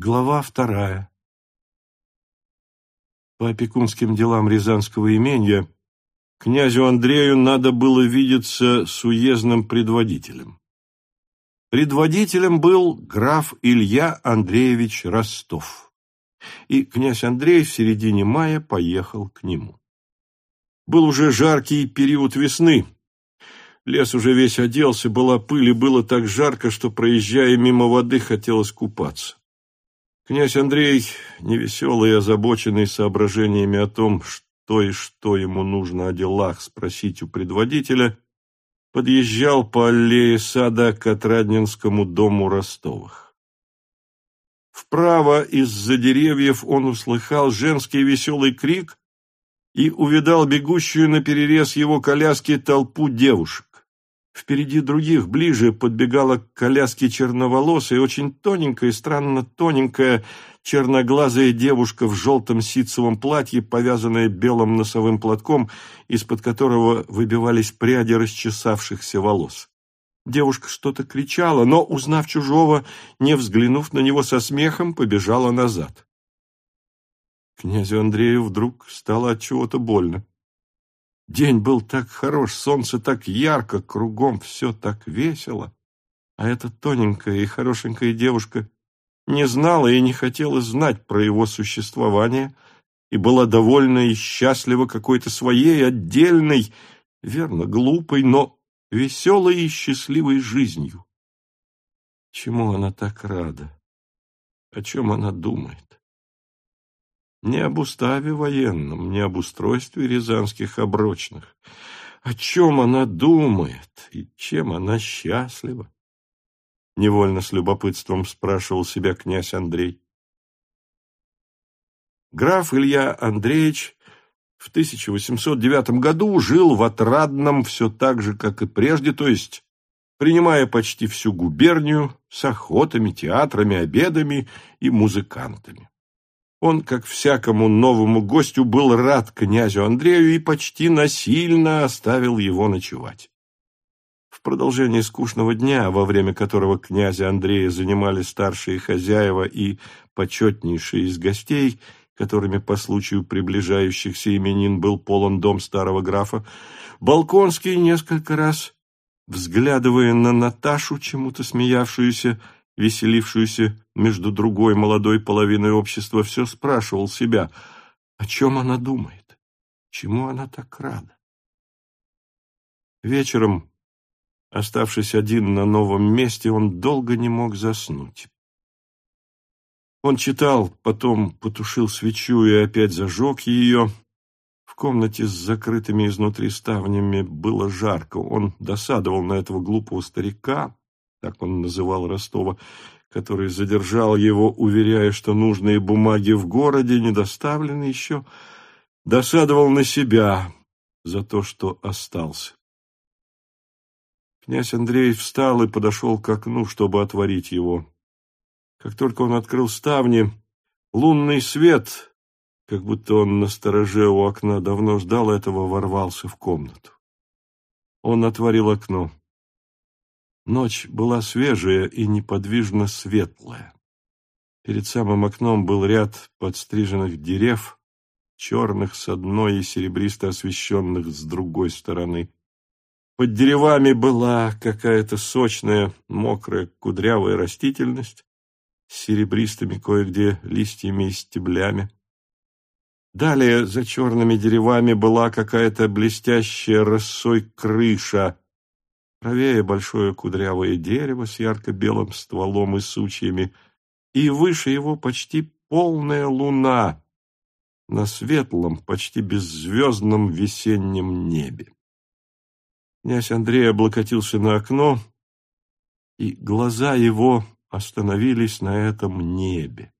Глава вторая. По опекунским делам Рязанского имения князю Андрею надо было видеться с уездным предводителем. Предводителем был граф Илья Андреевич Ростов, и князь Андрей в середине мая поехал к нему. Был уже жаркий период весны, Лес уже весь оделся, была пыль, и было так жарко, что, проезжая мимо воды, хотелось купаться. Князь Андрей, невеселый и озабоченный соображениями о том, что и что ему нужно о делах спросить у предводителя, подъезжал по аллее сада к Отрадненскому дому Ростовых. Вправо из-за деревьев он услыхал женский веселый крик и увидал бегущую на перерез его коляски толпу девушек. Впереди других, ближе, подбегала к коляске черноволосая, очень тоненькая странно тоненькая черноглазая девушка в желтом ситцевом платье, повязанная белым носовым платком, из-под которого выбивались пряди расчесавшихся волос. Девушка что-то кричала, но, узнав чужого, не взглянув на него со смехом, побежала назад. Князю Андрею вдруг стало от чего-то больно. День был так хорош, солнце так ярко, кругом все так весело. А эта тоненькая и хорошенькая девушка не знала и не хотела знать про его существование и была довольна и счастлива какой-то своей отдельной, верно, глупой, но веселой и счастливой жизнью. Чему она так рада? О чем она думает? Не об уставе военном, не об устройстве рязанских оброчных. О чем она думает и чем она счастлива? Невольно с любопытством спрашивал себя князь Андрей. Граф Илья Андреевич в 1809 году жил в Отрадном все так же, как и прежде, то есть принимая почти всю губернию с охотами, театрами, обедами и музыкантами. Он, как всякому новому гостю, был рад князю Андрею и почти насильно оставил его ночевать. В продолжении скучного дня, во время которого князя Андрея занимали старшие хозяева и почетнейшие из гостей, которыми по случаю приближающихся именин был полон дом старого графа, Балконский несколько раз, взглядывая на Наташу, чему-то смеявшуюся, веселившуюся между другой молодой половиной общества, все спрашивал себя, о чем она думает, чему она так рада. Вечером, оставшись один на новом месте, он долго не мог заснуть. Он читал, потом потушил свечу и опять зажег ее. В комнате с закрытыми изнутри ставнями было жарко. Он досадовал на этого глупого старика, так он называл Ростова, который задержал его, уверяя, что нужные бумаги в городе не доставлены еще, досадовал на себя за то, что остался. Князь Андрей встал и подошел к окну, чтобы отворить его. Как только он открыл ставни, лунный свет, как будто он на стороже у окна давно ждал этого, ворвался в комнату. Он отворил окно. Ночь была свежая и неподвижно светлая. Перед самым окном был ряд подстриженных дерев, черных с одной и серебристо освещенных с другой стороны. Под деревами была какая-то сочная, мокрая, кудрявая растительность с серебристыми кое-где листьями и стеблями. Далее за черными деревами была какая-то блестящая росой крыша, Правее большое кудрявое дерево с ярко-белым стволом и сучьями, и выше его почти полная луна на светлом, почти беззвездном весеннем небе. Князь Андрей облокотился на окно, и глаза его остановились на этом небе.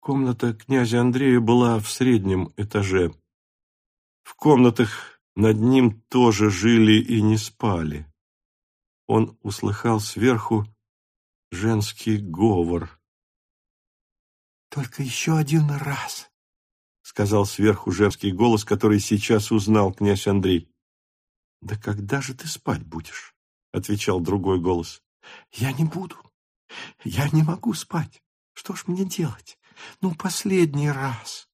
Комната князя Андрея была в среднем этаже. В комнатах над ним тоже жили и не спали он услыхал сверху женский говор. «Только еще один раз», — сказал сверху женский голос, который сейчас узнал князь Андрей. «Да когда же ты спать будешь?» — отвечал другой голос. «Я не буду. Я не могу спать». Что ж мне делать? Ну, последний раз.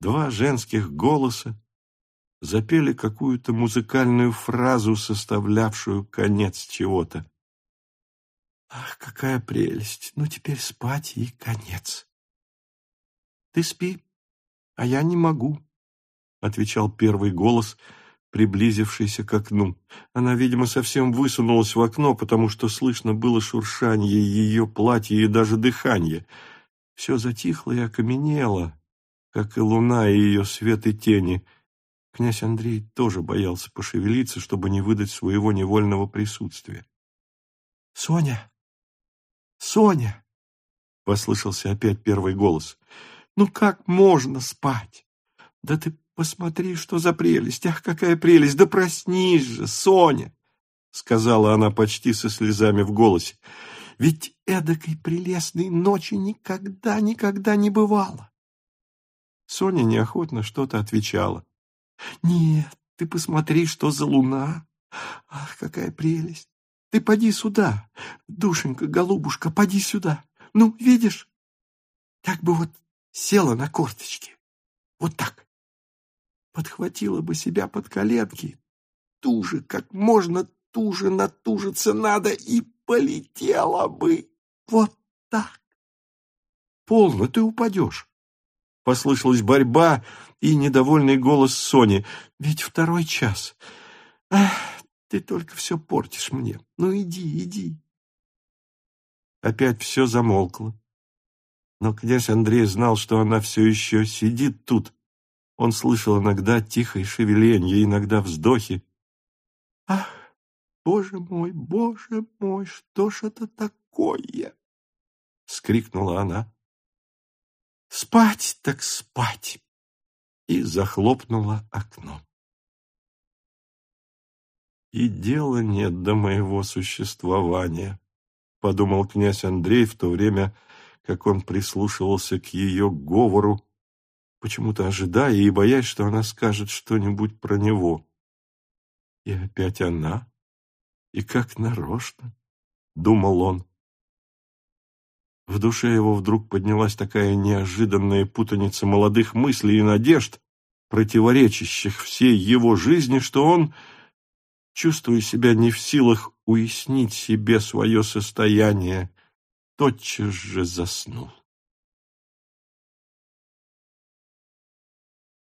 Два женских голоса запели какую-то музыкальную фразу, составлявшую конец чего-то. Ах, какая прелесть! Ну, теперь спать и конец. Ты спи, а я не могу, — отвечал первый голос, приблизившийся к окну. Она, видимо, совсем высунулась в окно, потому что слышно было шуршание ее платья и даже дыхание. Все затихло и окаменело, как и луна и ее свет и тени. Князь Андрей тоже боялся пошевелиться, чтобы не выдать своего невольного присутствия. — Соня! Соня! — послышался опять первый голос. — Ну как можно спать? Да ты посмотри, что за прелесть! Ах, какая прелесть! Да проснись же, Соня! — сказала она почти со слезами в голосе. — Ведь эдакой прелестной ночи никогда, никогда не бывало. Соня неохотно что-то отвечала. — Нет, ты посмотри, что за луна! Ах, какая прелесть! Ты поди сюда, душенька, голубушка, поди сюда. Ну, видишь? Так бы вот села на корточки. Вот так. Подхватила бы себя под коленки. Туже, как можно туже натужиться надо, и полетела бы. Вот так. Полно ты упадешь. Послышалась борьба и недовольный голос Сони. Ведь второй час. Ах, ты только все портишь мне. Ну, иди, иди. Опять все замолкло. Но князь Андрей знал, что она все еще сидит тут. Он слышал иногда тихое шевеление, иногда вздохи. «Ах, боже мой, боже мой, что ж это такое?» — скрикнула она. «Спать так спать!» и захлопнула окно и дела нет до моего существования, — подумал князь Андрей в то время, как он прислушивался к ее говору, почему-то ожидая и боясь, что она скажет что-нибудь про него. И опять она, и как нарочно, — думал он. В душе его вдруг поднялась такая неожиданная путаница молодых мыслей и надежд, противоречащих всей его жизни, что он чувствуя себя не в силах уяснить себе свое состояние, тотчас же заснул.